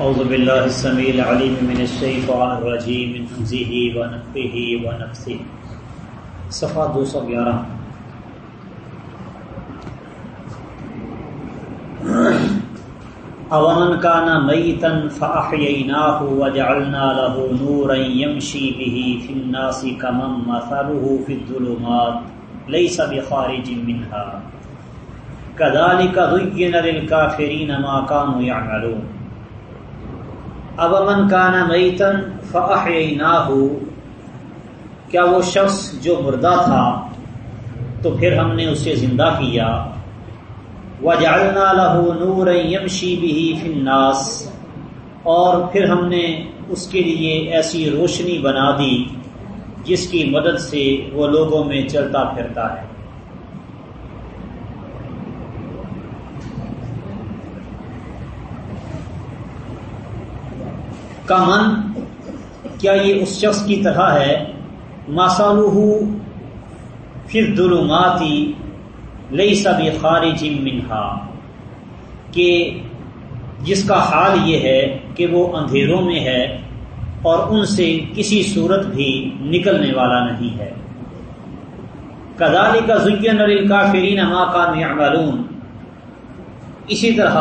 أعوذ بالله السميع العليم من الشيطان الرجيم، من همزه ونفخه ونفثه صفحہ دو سو گیارہ۔ اومن كان ميتا فأحييناه وجعلنا له نورا يمشي به في الناس كمن مثله في الظلمات ليس بخارج منها۔ كذلك زين للكافرين ما كانوا يعملون۔ اب امن کانا میتن فأحييناه کیا وہ شخص جو مردہ تھا تو پھر ہم نے اسے زندہ کیا؟ وجعلنا له نورا يمشي به في الناس، اور پھر ہم نے اس کے لیے ایسی روشنی بنا دی جس کی مدد سے وہ لوگوں میں چلتا پھرتا ہے۔ کمن کیا یہ اس شخص کی طرح ہے؟ ماسالو پھر ظلماتی لئی سب خارج منہا، کہ جس کا حال یہ ہے کہ وہ اندھیروں میں ہے اور ان سے کسی صورت بھی نکلنے والا نہیں ہے۔ کدالی کا ذکین الکافرین ما کا معلوم اسی طرح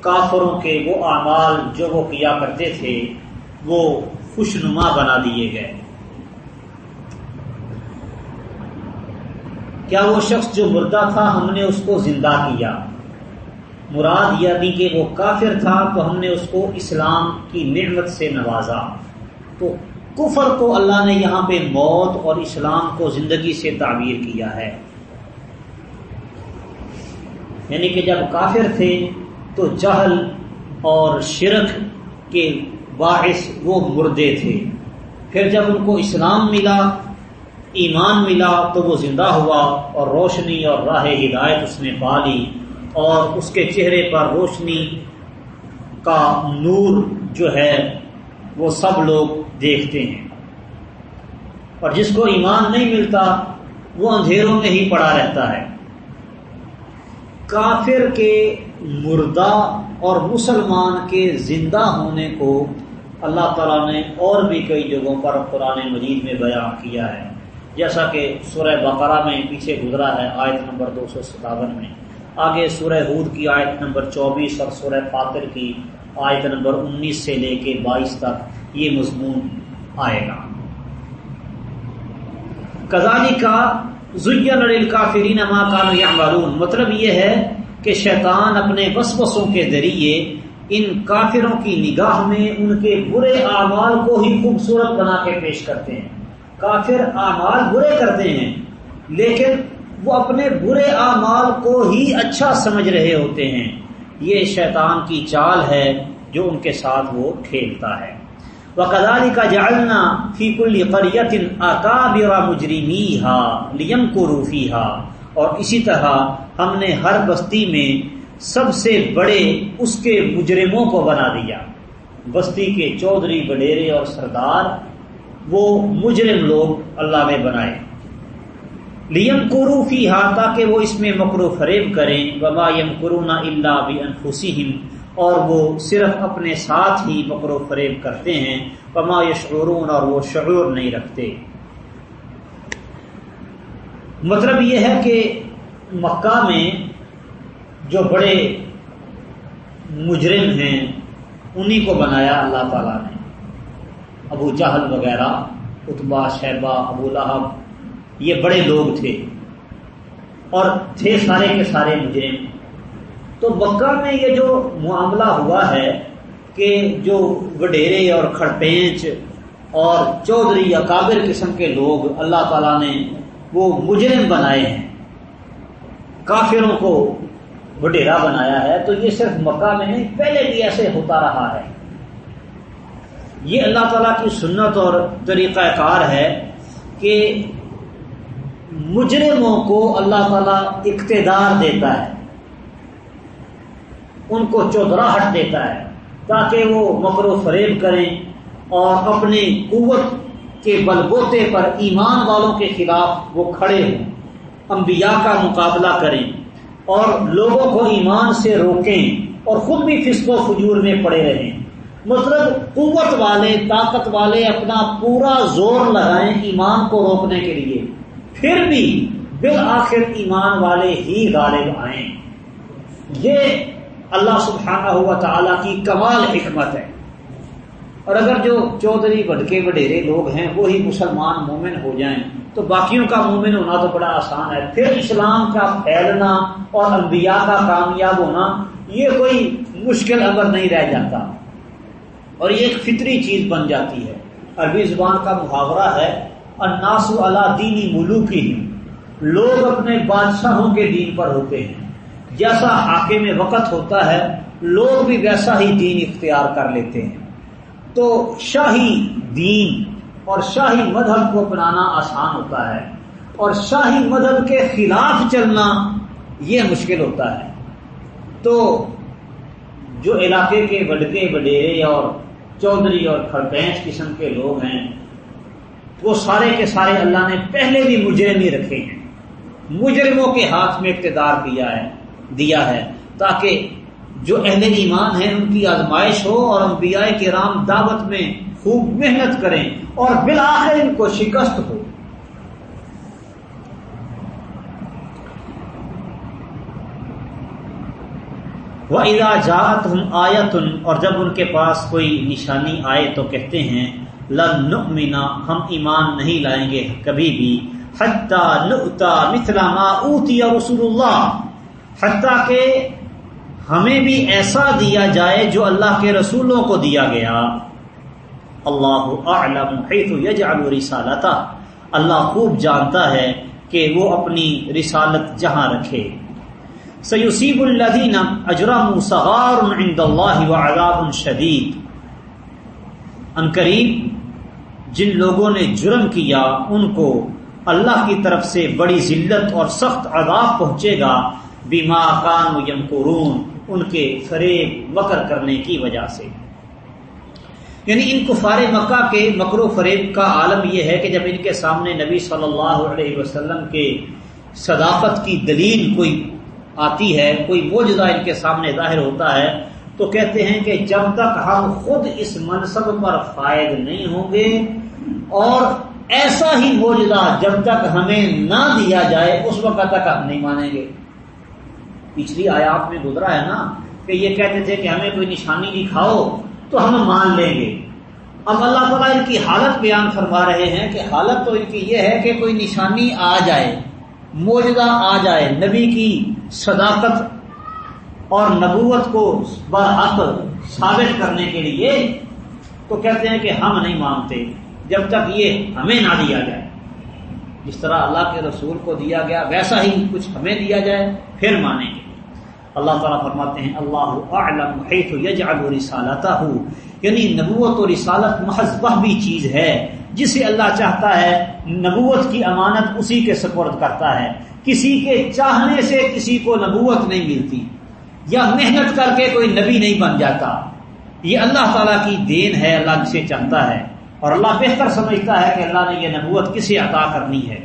کافروں کے وہ اعمال جو وہ کیا کرتے تھے، وہ خوشنما بنا دیے گئے۔ کیا وہ شخص جو مردہ تھا، ہم نے اس کو زندہ کیا؟ مراد یعنی کہ وہ کافر تھا، تو ہم نے اس کو اسلام کی نعمت سے نوازا۔ تو کفر کو اللہ نے یہاں پہ موت اور اسلام کو زندگی سے تعبیر کیا ہے۔ یعنی کہ جب کافر تھے تو جہل اور شرک کے باعث وہ مردے تھے۔ پھر جب ان کو اسلام ملا، ایمان ملا، تو وہ زندہ ہوا اور روشنی اور راہ ہدایت اس نے پا لی اور اس کے چہرے پر روشنی کا نور جو ہے، وہ سب لوگ دیکھتے ہیں۔ اور جس کو ایمان نہیں ملتا، وہ اندھیروں میں ہی پڑا رہتا ہے۔ کافر کے مردہ اور مسلمان کے زندہ ہونے کو اللہ تعالیٰ نے اور بھی کئی جگہوں پر قرآن مجید میں بیان کیا ہے۔ جیسا کہ سورہ بقرہ میں پیچھے گزرا ہے آیت نمبر دو سو ستاون میں۔ آگے سورہ ہود کی آیت نمبر چوبیس اور سورہ فاتر کی آیت نمبر انیس سے لے کے بائیس تک یہ مضمون آئے گا۔ کزانی کا زین کافرین ما کان یعملون۔ مطلب یہ ہے کہ شیطان اپنے وسوسوں کے ذریعے ان کافروں کی نگاہ میں ان کے برے اعمال کو ہی خوبصورت بنا کے پیش کرتے ہیں۔ کافر اعمال برے کرتے ہیں، لیکن وہ اپنے برے اعمال کو ہی اچھا سمجھ رہے ہوتے ہیں۔ یہ شیطان کی چال ہے جو ان کے ساتھ وہ کھیلتا ہے۔ وہ کا جالنا فی کل قریت اکابرا مجرمی ہا لیم کو روفی ہا اور اسی طرح ہم نے ہر بستی میں سب سے بڑے اس کے مجرموں کو بنا دیا۔ بستی کے چودھری وڈیرے اور سردار وہ مجرم لوگ اللہ نے بنائے۔ لیم کرو فی ہا تاکہ وہ اس میں مکرو فریب کریں۔ وبا یم کرونا اللہ بھی اور وہ صرف اپنے ساتھ ہی مکرو فریب کرتے ہیں، وما یشعرون اور وہ شعور نہیں رکھتے۔ مطلب یہ ہے کہ مکہ میں جو بڑے مجرم ہیں، انہی کو بنایا اللہ تعالیٰ نے۔ ابو جہل وغیرہ اتبا شہبہ، ابو لہب، یہ بڑے لوگ تھے۔ اور تھے سارے کے سارے مجرم۔ تو مکہ میں یہ جو معاملہ ہوا ہے کہ جو وڈیرے اور کھڑپینچ اور چودھری اکابر قسم کے لوگ اللہ تعالیٰ نے وہ مجرم بنائے ہیں، کافروں کو وڈیرا بنایا ہے، تو یہ صرف مکہ میں نہیں، پہلے بھی ایسے ہوتا رہا ہے۔ یہ اللہ تعالیٰ کی سنت اور طریقہ کار ہے کہ مجرموں کو اللہ تعالیٰ اقتدار دیتا ہے۔ ان کو چودراہٹ دیتا ہے تاکہ وہ مکر و فریب کریں اور اپنی قوت کے بلبوتے پر ایمان والوں کے خلاف وہ کھڑے ہوں۔ انبیاء کا مقابلہ کریں اور لوگوں کو ایمان سے روکیں اور خود بھی فسق و فجور میں پڑے رہیں۔ مطلب قوت والے، طاقت والے اپنا پورا زور لگائیں ایمان کو روکنے کے لیے۔ پھر بھی بالآخر ایمان والے ہی غالب آئیں۔ یہ اللہ سبحانہ ہوا تعالی کی کمال حکمت ہے۔ اور اگر جو چودھری بڑکے وڈیرے لوگ ہیں، وہی مسلمان مومن ہو جائیں، تو باقیوں کا مومن ہونا تو بڑا آسان ہے۔ پھر اسلام کا پھیلنا اور انبیاء کا کامیاب ہونا، یہ کوئی مشکل امر نہیں رہ جاتا۔ اور یہ ایک فطری چیز بن جاتی ہے۔ عربی زبان کا محاورہ ہے، الناس اللہ دینی ملوکی لوگ اپنے بادشاہوں کے دین پر ہوتے ہیں۔ جیسا حاکم میں وقت ہوتا ہے، لوگ بھی ویسا ہی دین اختیار کر لیتے ہیں۔ تو شاہی دین اور شاہی مذہب کو اپنانا آسان ہوتا ہے اور شاہی مذہب کے خلاف چلنا یہ مشکل ہوتا ہے۔ تو جو علاقے کے بڑکے وڈیرے اور چودھری اور کھڑپینچ قسم کے لوگ ہیں، وہ سارے کے سارے اللہ نے پہلے بھی مجرم ہی رکھے ہیں۔ مجرموں کے ہاتھ میں اقتدار کیا ہے۔ دیا ہے، تاکہ جو اہل ایمان ہیں، ان کی آزمائش ہو اور انبیاء کے رام دعوت میں خوب محنت کریں اور بالآخر ان کو شکست ہو۔ وہ ادا جات ہم اور جب ان کے پاس کوئی نشانی آئے تو کہتے ہیں، لن نؤمنا ہم ایمان نہیں لائیں گے کبھی بھی، حتی نؤتا مثل ما اوتی رسول اللہ۔ حتیٰ کہ ہمیں بھی ایسا دیا جائے جو اللہ کے رسولوں کو دیا گیا۔ اللہ اعلم حیث یجعل رسالتا اللہ خوب جانتا ہے کہ وہ اپنی رسالت جہاں رکھے۔ سیصیب الذین اجرم صغار عند اللہ وعذاب شدید۔ ان قریب جن لوگوں نے جرم کیا، ان کو اللہ کی طرف سے بڑی ذلت اور سخت عذاب پہنچے گا۔ بیما کان یمکرون ان کے فریب مکر کرنے کی وجہ سے۔ یعنی ان کفار مکہ کے مکر و فریب کا عالم یہ ہے کہ جب ان کے سامنے نبی صلی اللہ علیہ وسلم کے صداقت کی دلیل کوئی آتی ہے، کوئی موجودہ ان کے سامنے ظاہر ہوتا ہے، تو کہتے ہیں کہ جب تک ہم خود اس منصب پر فائد نہیں ہوں گے، اور ایسا ہی موجودہ جب تک ہمیں نہ دیا جائے، اس وقت تک ہم نہیں مانیں گے۔ پچھلی آیات میں گزرا ہے نا کہ یہ کہتے تھے کہ ہمیں کوئی نشانی دکھاؤ تو ہم مان لیں گے۔ اب اللہ تعالیٰ ان کی حالت بیان فرما رہے ہیں کہ حالت تو ان کی یہ ہے کہ کوئی نشانی آ جائے موجودہ آ جائے، نبی کی صداقت اور نبوت کو برحق ثابت کرنے کے لیے تو کہتے ہیں کہ ہم نہیں مانتے جب تک یہ ہمیں نہ دیا جائے۔ جس طرح اللہ کے رسول کو دیا گیا، ویسا ہی کچھ ہمیں دیا جائے، پھر مانیں گے۔ اللہ تعالیٰ فرماتے ہیں، اللہ اعلم حیث یجعل رسالتہ. یعنی نبوت و رسالت محض وہ بھی چیز ہے، جسے اللہ چاہتا ہے، نبوت کی امانت اسی کے سپرد کرتا ہے۔ کسی کے چاہنے سے کسی کو نبوت نہیں ملتی، یا محنت کر کے کوئی نبی نہیں بن جاتا۔ یہ اللہ تعالیٰ کی دین ہے، اللہ جسے چاہتا ہے۔ اور اللہ بہتر سمجھتا ہے کہ اللہ نے یہ نبوت کسے عطا کرنی ہے۔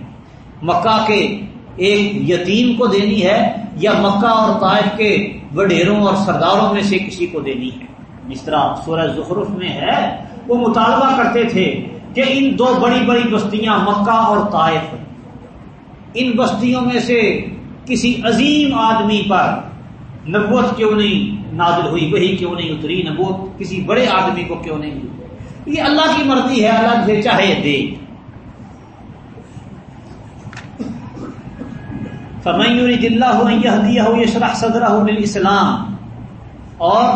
مکہ کے ایک یتیم کو دینی ہے یا مکہ اور طائف کے وڈیروں اور سرداروں میں سے کسی کو دینی ہے؟ جس طرح سورج زخرف میں ہے، وہ مطالبہ کرتے تھے کہ ان دو بڑی بڑی بستیاں مکہ اور طائف ان بستیوں میں سے کسی عظیم آدمی پر نبوت کیوں نہیں نازل ہوئی؟ وہی کیوں نہیں اتری نبوت؟ کسی بڑے آدمی کو کیوں نہیں ہوئی یہ اللہ کی مرضی ہے، اللہ سے چاہے دے۔ فمیور جلح ہو یہ دیا ہو یہ شرح صدرہ ہو اسلام اور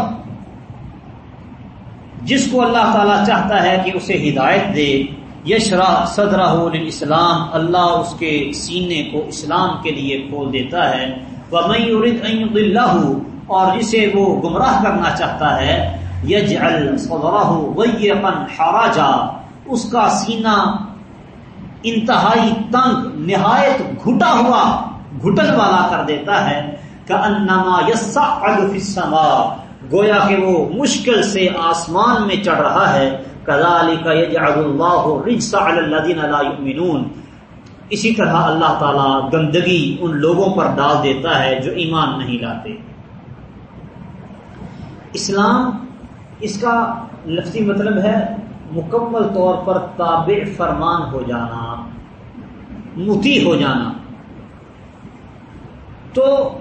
جس کو اللہ تعالی چاہتا ہے کہ اسے ہدایت دے یشرا صدرہ اسلام اللہ اس کے سینے کو اسلام کے لیے کھول دیتا ہے۔ وہ میورد اللہ اور جسے وہ گمراہ کرنا چاہتا ہے یج الصدرہ حراجا اس کا سینہ انتہائی تنگ، نہایت گھٹا ہوا گھٹن والا کر دیتا ہے کہ انما گویا کہ وہ مشکل سے آسمان میں چڑھ رہا ہے، کذالک لا اسی طرح اللہ تعالی گندگی ان لوگوں پر ڈال دیتا ہے جو ایمان نہیں لاتے۔ اسلام اس کا لفظی مطلب ہے مکمل طور پر تابع فرمان ہو جانا، متی ہو جانا۔ تو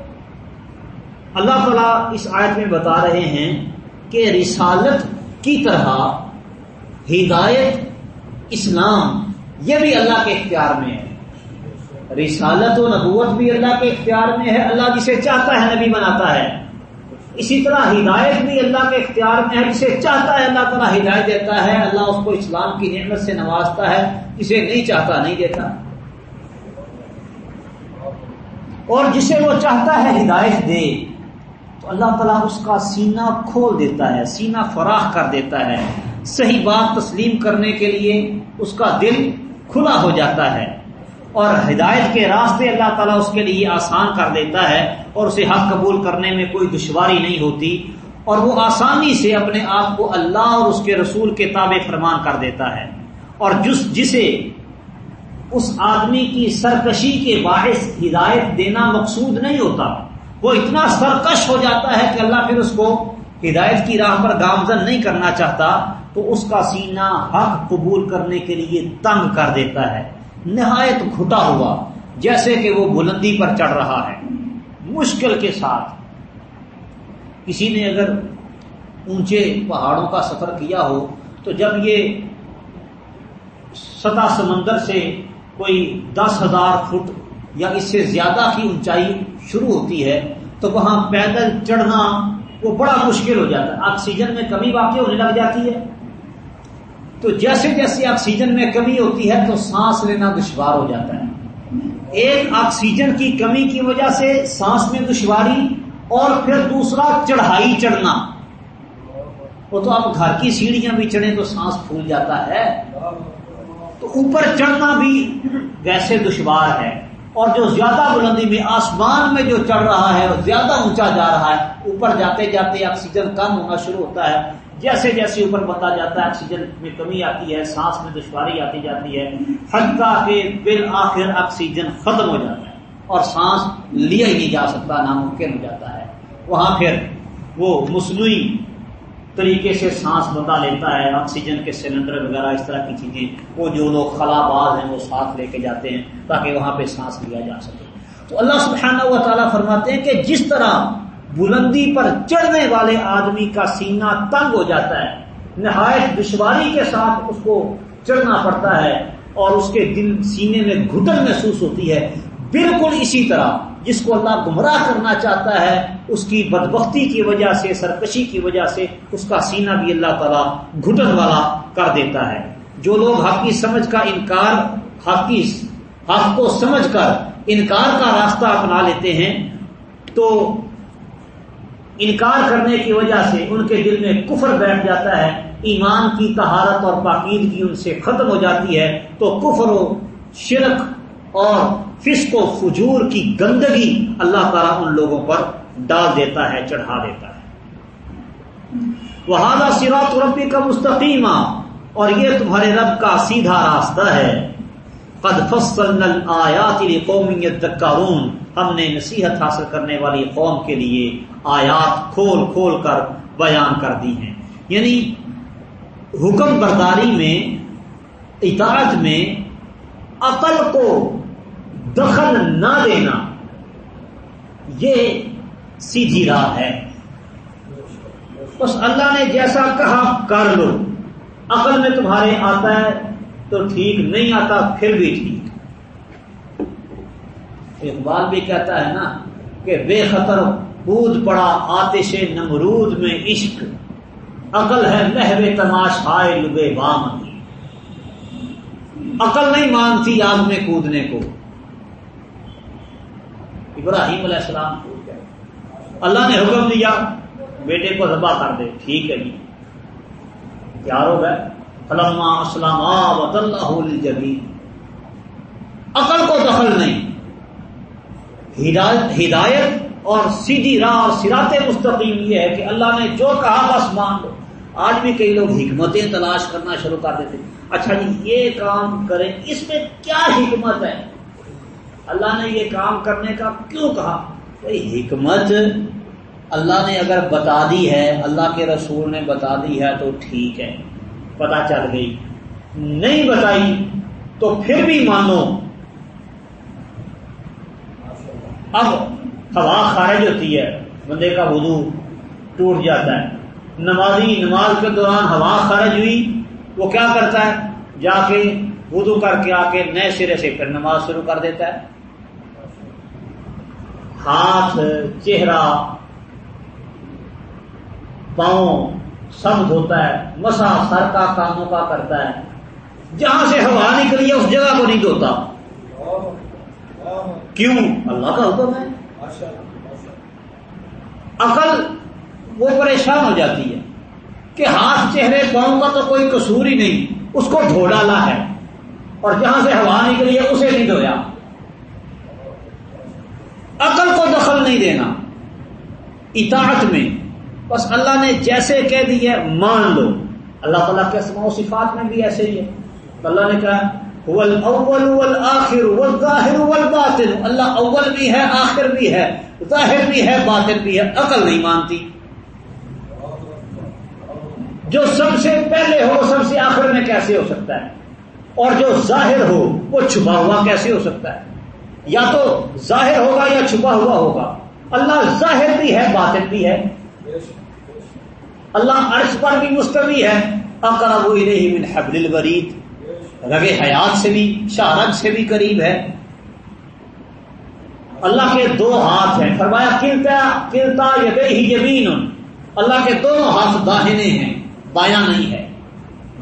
اللہ تعالیٰ اس آیت میں بتا رہے ہیں کہ رسالت کی طرح ہدایت، اسلام، یہ بھی اللہ کے اختیار میں ہے۔ رسالت و نبوت بھی اللہ کے اختیار میں ہے، اللہ جسے چاہتا ہے نبی بناتا ہے۔ اسی طرح ہدایت بھی اللہ کے اختیار میں ہے، جسے چاہتا ہے اللہ تعالیٰ ہدایت دیتا ہے، اللہ اس کو اسلام کی نعمت سے نوازتا ہے، جسے نہیں چاہتا، نہیں دیتا۔ اور جسے وہ چاہتا ہے ہدایت دے۔ تو اللہ تعالیٰ اس کا سینہ کھول دیتا ہے، سینہ فراخ کر دیتا ہے۔ صحیح بات تسلیم کرنے کے لیے اس کا دل کھلا ہو جاتا ہے۔ اور ہدایت کے راستے اللہ تعالیٰ اس کے لیے آسان کر دیتا ہے اور اسے حق قبول کرنے میں کوئی دشواری نہیں ہوتی۔ اور وہ آسانی سے اپنے آپ کو اللہ اور اس کے رسول کے تابع فرمان کر دیتا ہے۔ اور جس جسے اس آدمی کی سرکشی کے باعث ہدایت دینا مقصود نہیں ہوتا۔ وہ اتنا سرکش ہو جاتا ہے کہ اللہ پھر اس کو ہدایت کی راہ پر گامزن نہیں کرنا چاہتا، تو اس کا سینہ حق قبول کرنے کے لیے تنگ کر دیتا ہے۔ نہایت گھٹا ہوا، جیسے کہ وہ بلندی پر چڑھ رہا ہے۔ مشکل کے ساتھ۔ کسی نے اگر اونچے پہاڑوں کا سفر کیا ہو، تو جب یہ سطح سمندر سے کوئی دس ہزار فٹ یا اس سے زیادہ کی اونچائی شروع ہوتی ہے، تو وہاں پیدل چڑھنا وہ بڑا مشکل ہو جاتا ہے۔ آکسیجن میں کمی واقع ہونے لگ جاتی ہے۔ تو جیسے جیسے آکسیجن میں کمی ہوتی ہے، تو سانس لینا دشوار ہو جاتا ہے۔ ایک آکسیجن کی کمی کی وجہ سے سانس میں دشواری اور پھر دوسرا چڑھائی چڑھنا۔ وہ تو آپ گھر کی سیڑھیاں بھی چڑھیں تو سانس پھول جاتا ہے۔ تو اوپر چڑھنا بھی ویسے دشوار ہے۔ اور جو زیادہ بلندی میں آسمان میں جو چڑھ رہا ہے زیادہ اونچا جا رہا ہے۔ اوپر جاتے جاتے آکسیجن کم ہونا شروع ہوتا ہے۔ جیسے جیسے اوپر بتا جاتا ہے، آکسیجن میں کمی آتی ہے، سانس میں دشواری آتی جاتی ہے۔ حتیٰ کہ بالآخر آکسیجن ختم ہو جاتا ہے۔ اور سانس لیا ہی نہیں جا سکتا، ناممکن ہو جاتا ہے۔ وہاں پھر وہ مصنوعی طریقے سے سانس بتا لیتا ہے، آکسیجن کے سلنڈر وغیرہ اس طرح کی چیزیں، وہ جو لوگ خلا باز ہیں، وہ ساتھ لے کے جاتے ہیں تاکہ وہاں پہ سانس لیا جا سکے۔ تو اللہ سبحانہ و تعالیٰ فرماتے ہیں کہ جس طرح بلندی پر چڑھنے والے آدمی کا سینہ تنگ ہو جاتا ہے، نہایت دشواری کے ساتھ اس کو چڑھنا پڑتا ہے اور اس کے دل سینے میں گھٹن محسوس ہوتی ہے، بالکل اسی طرح جس کو اللہ گمراہ کرنا چاہتا ہے، اس کی بدبختی کی وجہ سے، سرکشی کی وجہ سے اس کا سینہ بھی اللہ تعالیٰ گھٹن والا کر دیتا ہے۔ جو لوگ حق کی سمجھ کا انکار، حق کی حق کو سمجھ کر انکار کا راستہ اپنا لیتے ہیں، تو انکار کرنے کی وجہ سے ان کے دل میں کفر بیٹھ جاتا ہے۔ ایمان کی تہارت اور پاکیدگی ان سے ختم ہو جاتی ہے۔ تو کفر و شرک اور فسق و فجور کی گندگی اللہ تعالیٰ ان لوگوں پر ڈال دیتا ہے، چڑھا دیتا ہے۔ وہ سیرات ربی کا مستقیم اور یہ تمہارے رب کا سیدھا راستہ ہے۔ قد فصلنا الآیات لقوم یذکرون ہم نے نصیحت حاصل کرنے والی قوم کے لیے آیات کھول کھول کر بیان کر دی ہیں۔ یعنی حکم برداری میں، اطاعت میں، عقل کو دخل نہ دینا، یہ سیدھی راہ ہے۔ بس اللہ نے جیسا کہا، کر لو۔ عقل میں تمہارے آتا ہے تو ٹھیک، نہیں آتا پھر بھی ٹھیک۔ اقبال بھی کہتا ہے نا کہ بے خطر کود پڑا آتش نمرود میں عشق۔ عقل ہے محو تماش، ہائے لبے بام۔ عقل نہیں مانتی آگ میں کودنے کو۔ ابراہیم علیہ السلام اللہ نے حکم دیا، بیٹے کو ذبح کر دے۔ ٹھیک ہے جی۔ تیار ہو گئے۔ فلما اسلام جبی عقل کو دخل نہیں۔ ہدایت اور سیدھی راہ اور سرات مستقیم یہ ہے کہ اللہ نے جو کہا، بس مان لو۔ آج بھی کئی لوگ حکمتیں تلاش کرنا شروع کر دیتے۔ اچھا جی یہ کام کریں، اس میں کیا حکمت ہے؟ اللہ نے یہ کام کرنے کا کیوں کہا؟ حکمت، اللہ نے اگر بتا دی ہے، اللہ کے رسول نے بتا دی ہے تو ٹھیک ہے پتا چل گئی۔ نہیں بتائی تو پھر بھی مانو۔ اب ہوا خارج ہوتی ہے، بندے کا وضو ٹوٹ جاتا ہے۔ نمازی نماز کے دوران ہوا خارج ہوئی، وہ کیا کرتا ہے؟ جا کے وضو کر کے آ کے نئے سرے سے پھر نماز شروع کر دیتا ہے۔ ہاتھ، چہرہ، پاؤں سب دھوتا ہے، مسا سر کا کاموں کا کرتا ہے۔ جہاں سے ہوا نکلی ہے، اس جگہ کو نہیں دھوتا۔ کیوں؟ اللہ کا حکم ہے۔ عقل وہ پریشان ہو جاتی ہے کہ ہاتھ، چہرے، پاؤں کا تو کوئی قصور ہی نہیں، اس کو دھو ڈالا ہے۔ اور جہاں سے ہوا نکلی ہے، اسے نہیں دھویا۔ عقل کو دخل نہیں دینا۔ اطاعت میں۔ بس اللہ نے جیسے کہہ دی ہے، مان لو۔ اللہ تعالیٰ کے و صفات میں بھی ایسے ہی ہے۔ اللہ نے کہا والآخر والظاہر والباطن اللہ اول بھی ہے، آخر بھی ہے۔ ظاہر بھی ہے، باطن بھی ہے۔ عقل نہیں مانتی۔ جو سب سے پہلے ہو، سب سے آخر میں کیسے ہو سکتا ہے؟ اور جو ظاہر ہو، وہ چھپا ہوا کیسے ہو سکتا ہے؟ یا تو ظاہر ہوگا یا چھپا ہوا ہوگا۔ اللہ ظاہر بھی ہے، باطن بھی ہے۔ اللہ عرش پر بھی مستوی ہے۔ اقرب الیہ من حبل الورید۔ رگ حیات سے بھی شارج سے بھی قریب ہے۔ اللہ کے دو ہاتھ ہیں۔ فرمایا، کلتا کلتا یدیہ یمین۔ اللہ کے دونوں ہاتھ داہنے ہیں، بایاں نہیں ہے۔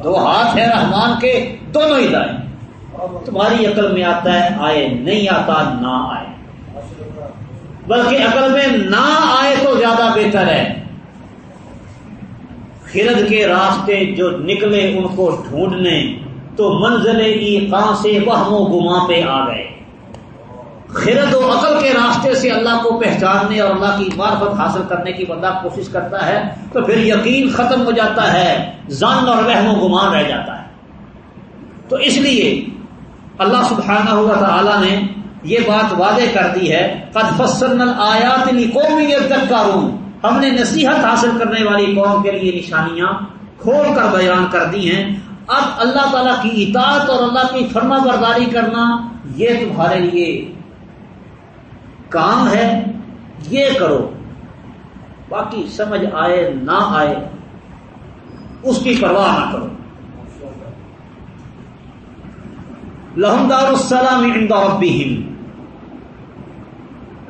دو ہاتھ ہے رحمان کے، دونوں ہی دائیں۔ تمہاری عقل میں آتا ہے، آئے، نہیں آتا، نہ آئے۔ بلکہ عقل میں نہ آئے تو زیادہ بہتر ہے۔ خرد کے راستے جو نکلے ان کو ڈھونڈنے تو منزل کی سے وہم و گما پہ آ گئے۔ خرد و عقل کے راستے سے اللہ کو پہچاننے اور اللہ کی معرفت حاصل کرنے کی بندہ کوشش کرتا ہے تو پھر یقین ختم ہو جاتا ہے زن اور وہم و گمان رہ جاتا ہے۔ تو اس لیے اللہ سبحانہ ہوا تعالی نے یہ بات واضح کر دی ہے، قد فصلنا الآیات لقوم یذکرون ہم نے نصیحت حاصل کرنے والی قوم کے لیے نشانیاں کھول کر بیان کر دی ہیں۔ اب اللہ تعالیٰ کی اطاعت اور اللہ کی فرما برداری کرنا یہ تمہارے لیے کام ہے۔ یہ کرو۔ باقی سمجھ آئے، نہ آئے، اس کی پرواہ نہ کرو۔ لہمدار السلام عند ربهم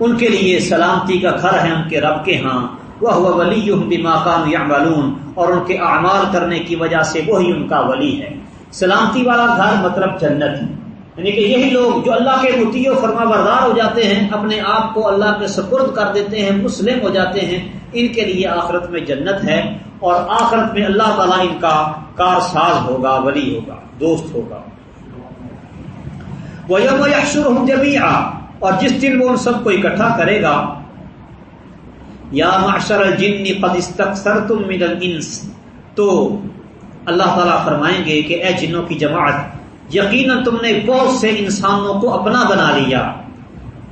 ان کے لیے سلامتی کا گھر ہے ان کے رب کے ہاں۔ وہ ولی بما كانوا يعملون اور ان کے اعمال کرنے کی وجہ سے وہی ان کا ولی ہے۔ سلامتی والا گھر مطلب جنت یعنی کہ یہی لوگ جو اللہ کے متی و فرما بردار ہو جاتے ہیں، اپنے آپ کو اللہ کے سپرد کر دیتے ہیں، مسلم ہو جاتے ہیں، ان کے لیے آخرت میں جنت ہے۔ اور آخرت میں اللہ تعالیٰ ان کا کار ساز ہوگا، ولی ہوگا، دوست ہوگا۔ وہ یکشر جبھی اور جس دن وہ ان سب کو اکٹھا کرے گا یا معشر الجن قد استكثرتم من الانس تو اللہ تعالیٰ فرمائیں گے کہ اے جنوں کی جماعت، یقیناً تم نے بہت سے انسانوں کو اپنا بنا لیا۔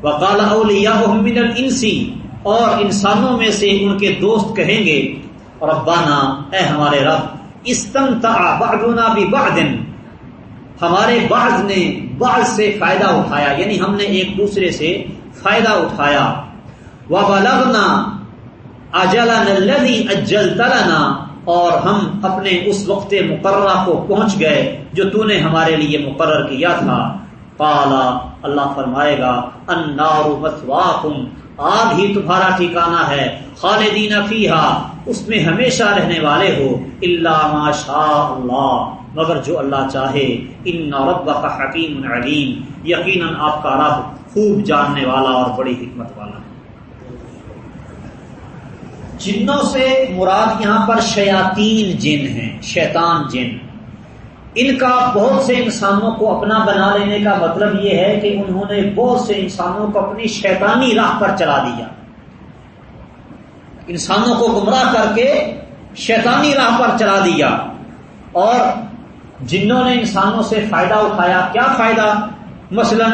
وقال اولیاءهم من الانس اور انسانوں میں سے ان کے دوست کہیں گے ربانا اے ہمارے رب، استمتع بعضنا ببعض ہمارے بعض نے بعض سے فائدہ اٹھایا یعنی ہم نے ایک دوسرے سے فائدہ اٹھایا۔ وہ بلغنا اجلنی اجل تلنا اور ہم اپنے اس وقت مقررہ کو پہنچ گئے جو تو نے ہمارے لیے مقرر کیا تھا۔ پالا اللہ فرمائے گا انار مسواکم آگ ہی تمہارا ٹھکانا ہے، خالدین فیہا، اس میں ہمیشہ رہنے والے ہو اللہ ماشاء اللہ مگر جو اللہ چاہے ان رب کا حکیم علیم یقیناً آپ کا رب خوب جاننے والا اور بڑی حکمت والا ہے۔ جنوں سے مراد یہاں پر شیاتین جن ہیں، شیطان جن۔ ان کا بہت سے انسانوں کو اپنا بنا لینے کا مطلب یہ ہے کہ انہوں نے بہت سے انسانوں کو اپنی شیطانی راہ پر چلا دیا۔ انسانوں کو گمراہ کر کے شیطانی راہ پر چلا دیا۔ اور جنہوں نے انسانوں سے فائدہ اٹھایا، کیا فائدہ؟ مثلا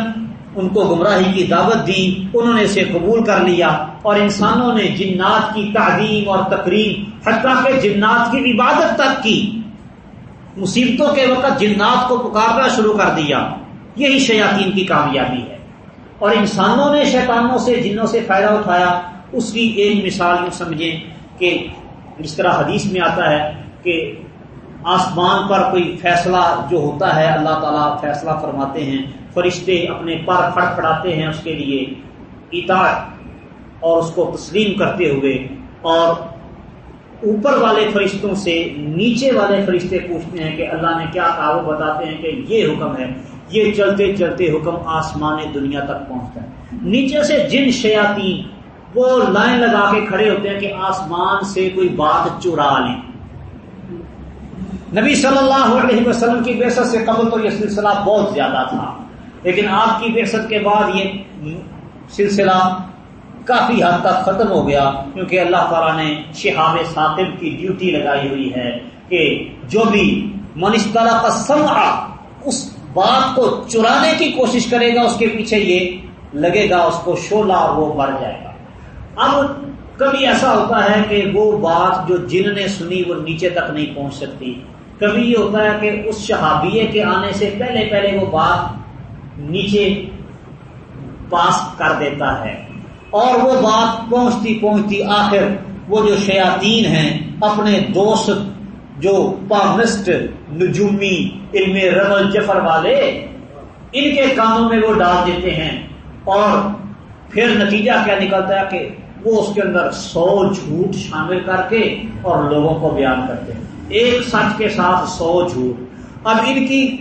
ان کو گمراہی کی دعوت دی، انہوں نے اسے قبول کر لیا اور انسانوں نے جنات کی تعلیم اور تقریم، حتیٰ کہ جنات کی عبادت تک کی۔ مصیبتوں کے وقت جنات کو پکارنا شروع کر دیا۔ یہی شیاطین کی کامیابی ہے۔ اور انسانوں نے شیطانوں سے، جنوں سے فائدہ اٹھایا۔ اس کی ایک مثال یوں سمجھیں کہ جس طرح حدیث میں آتا ہے کہ آسمان پر کوئی فیصلہ جو ہوتا ہے، اللہ تعالیٰ فیصلہ فرماتے ہیں، فرشتے اپنے پر پھڑ پھڑاتے ہیں اس کے لیے اطاعت اور اس کو تسلیم کرتے ہوئے اور اوپر والے فرشتوں سے نیچے والے فرشتے پوچھتے ہیں کہ اللہ نے کیا کہا؟ وہ بتاتے ہیں کہ یہ حکم ہے، یہ چلتے چلتے حکم آسمان دنیا تک پہنچتا ہے۔ نیچے سے جن شیاتی وہ لائن لگا کے کھڑے ہوتے ہیں کہ آسمان سے کوئی بات چرا لیں۔ نبی صلی اللہ علیہ وسلم کی بحثت سے قبل تو یہ سلسلہ بہت زیادہ تھا۔ لیکن آپ کی بحثت کے بعد یہ سلسلہ کافی حد تک ختم ہو گیا، کیونکہ اللہ تعالیٰ نے شہاب ثاقب کی ڈیوٹی لگائی ہوئی ہے کہ جو بھی منشترا کا سمع اس بات کو چرانے کی کوشش کرے گا، اس کے پیچھے یہ لگے گا، اس کو شولا اور وہ بڑھ جائے گا۔ اب کبھی ایسا ہوتا ہے کہ وہ بات جو جن نے سنی وہ نیچے تک نہیں پہنچ سکتی۔ کبھی یہ ہوتا ہے کہ اس شہابیے کے آنے سے پہلے پہلے وہ بات نیچے پاس کر دیتا ہے اور وہ بات پہنچتی پہنچتی آخر وہ جو شیاطین ہیں، اپنے دوست جو پارسٹ نجومی علم رمل جفر والے، ان کے کاموں میں وہ ڈال دیتے ہیں اور پھر نتیجہ کیا نکلتا ہے کہ وہ اس کے اندر سو جھوٹ شامل کر کے اور لوگوں کو بیان کرتے ہیں۔ ایک سچ کے ساتھ سو جھوٹ۔ اب ان کی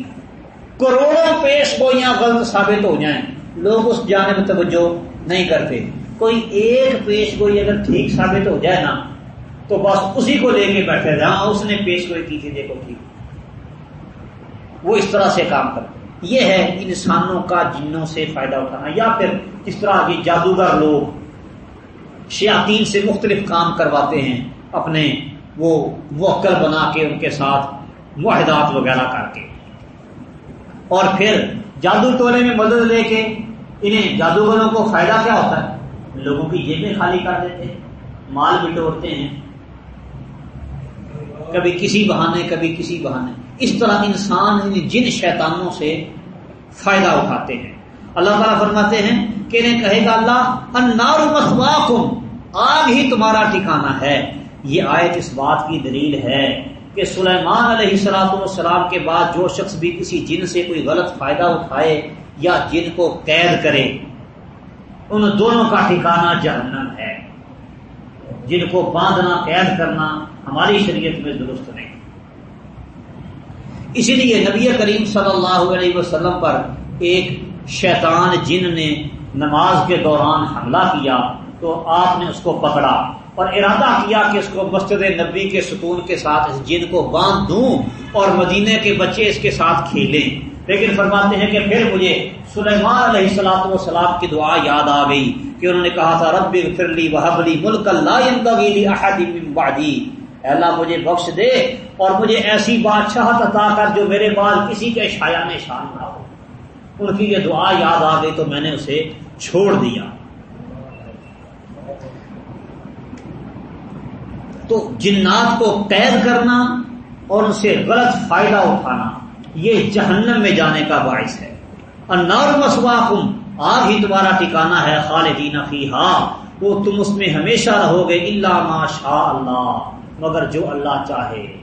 کروڑوں پیش گوئیاں غلط ثابت ہو جائیں، لوگ اس جانب توجہ نہیں کرتے۔ کوئی ایک پیش گوئی اگر ٹھیک ثابت ہو جائے نا، تو بس اسی کو لے کے بیٹھے تھے ہاں اس نے پیش گوئی کی تھی دیکھو ٹھیک۔ وہ اس طرح سے کام کرتے یہ ہے انسانوں کا جنوں سے فائدہ اٹھانا یا پھر اس طرح یہ جادوگر لوگ شیاطین سے مختلف کام کرواتے ہیں اپنے وہ موکل بنا کے ان کے ساتھ معاہدات وغیرہ کر کے۔ اور پھر جادو ٹولے میں مدد لے کے انہیں جادوگروں کو فائدہ کیا ہوتا ہے؟ لوگوں کی جیبیں خالی کر دیتے ہیں، مال بٹورتے ہیں۔ کبھی کسی بہانے، کبھی کسی بہانے۔ اس طرح انسان یعنی جن شیطانوں سے فائدہ اٹھاتے ہیں۔ اللہ تعالیٰ فرماتے ہیں کہ انہیں کہے گا، اللہ انار مسواکم آگ ہی تمہارا ٹھکانا ہے۔ یہ آیت اس بات کی دلیل ہے کہ سلیمان علیہ السلاط والسلام کے بعد جو شخص بھی کسی جن سے کوئی غلط فائدہ اٹھائے یا جن کو قید کرے، ان دونوں کا ٹھکانہ جہنم ہے۔ جن کو باندھنا، قید کرنا ہماری شریعت میں درست نہیں۔ اسی لیے نبی کریم صلی اللہ علیہ وسلم پر ایک شیطان جن نے نماز کے دوران حملہ کیا تو آپ نے اس کو پکڑا۔ اور ارادہ کیا کہ اس کو مسجد نبی کے ستون کے ساتھ اس جن کو باندھ دوں اور مدینے کے بچے اس کے ساتھ کھیلیں۔ لیکن فرماتے ہیں کہ پھر مجھے سلیمان علیہ السلاط وسلام کی دعا یاد آ گئی کہ انہوں نے کہا تھا، رب فرلی وحبلی ملک اللہ، مجھے بخش دے اور مجھے ایسی بادشاہت عطا کر جو میرے بعد کسی کے شایا میں شان نہ ہو۔ ان کی یہ دعا یاد آ گئی تو میں نے اسے چھوڑ دیا۔ تو جنات کو قید کرنا اور ان سے غلط فائدہ اٹھانا، یہ جہنم میں جانے کا باعث ہے۔ انار مسواکم، آگ ہی تمہارا ٹھکانا ہے، خالدین فیہا۔ وہ تم اس میں ہمیشہ رہو گے اللہ ما شاء اللہ، مگر جو اللہ چاہے۔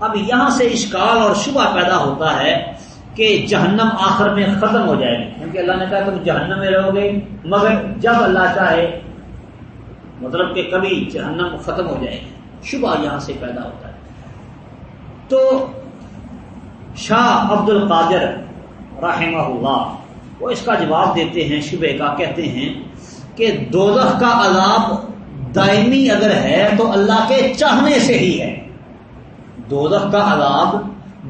اب یہاں سے اشکال اور شبہ پیدا ہوتا ہے کہ جہنم آخر میں ختم ہو جائے گی۔ کیونکہ اللہ نے کہا تم جہنم میں رہو گے مگر جب اللہ چاہے مطلب کہ کبھی جہنم ختم ہو جائے گی شبہ یہاں سے پیدا ہوتا ہے۔ تو شاہ عبد القادر رحمہ اللہ وہ اس کا جواب دیتے ہیں، شبہ کا کہتے ہیں کہ دوزخ کا عذاب دائمی اگر ہے تو اللہ کے چاہنے سے ہی ہے۔ دوزخ کا عذاب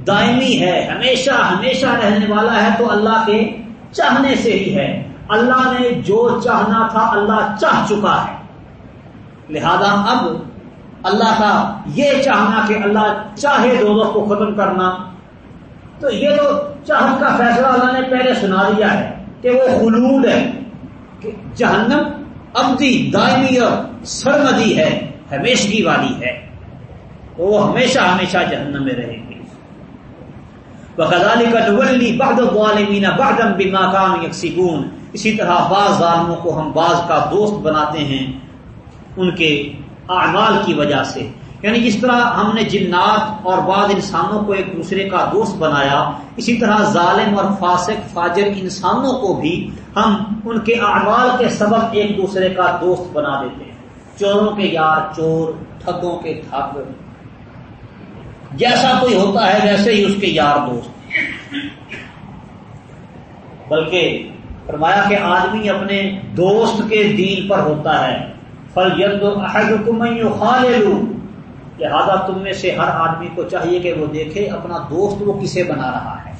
دائمی ہے، ہمیشہ ہمیشہ رہنے والا ہے تو اللہ کے چاہنے سے ہی ہے۔ اللہ نے جو چاہنا تھا، اللہ چاہ چکا ہے۔ لہذا اب اللہ کا یہ چاہنا کہ اللہ چاہے دونوں کو ختم کرنا، تو یہ تو چاہت کا فیصلہ اللہ نے پہلے سنا دیا ہے کہ وہ خلود ہے، کہ جہنم ابدی دائمی اور سرمدی ہے ہمیشگی والی ہے، وہ ہمیشہ ہمیشہ جہنم میں رہے گی بغدالی کا نولی بہد والمین بہدم بما کام یکسیگون اسی طرح بعض ظالموں کو ہم بعض کا دوست بناتے ہیں۔ ان کے اعمال کی وجہ سے۔ یعنی جس طرح ہم نے جنات اور بعض انسانوں کو ایک دوسرے کا دوست بنایا، اسی طرح ظالم اور فاسق، فاجر انسانوں کو بھی ہم ان کے اعمال کے سبب ایک دوسرے کا دوست بنا دیتے ہیں۔ چوروں کے یار، چور، ٹھگوں کے ٹھگ۔ جیسا کوئی ہوتا ہے، ویسے ہی اس کے یار دوست۔ بلکہ فرمایا کہ آدمی اپنے دوست کے دین پر ہوتا ہے۔ فل ید خال لہذا تم میں سے ہر آدمی کو چاہیے کہ وہ دیکھے اپنا دوست وہ کسے بنا رہا ہے۔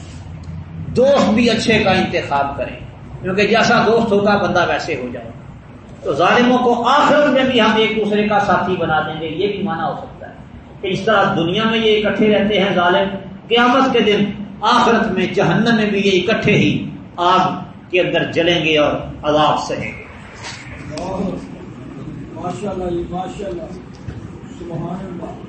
دوست بھی اچھے کا انتخاب کرے۔ کیونکہ جیسا دوست ہوگا بندہ ویسے ہو جائے۔ تو ظالموں کو آخرت میں بھی ہم ایک دوسرے کا ساتھی بنا دیں گے، یہ بھی مانا ہو سکتا ہے۔ کہ اس طرح دنیا میں یہ اکٹھے رہتے ہیں ظالم، قیامت کے دن آخرت میں جہنم میں بھی یہ اکٹھے ہی آگ کے اندر جلیں گے اور عذاب سہیں گے۔ ماشاء اللہ جی، ماشاء اللہ سبحان اللہ۔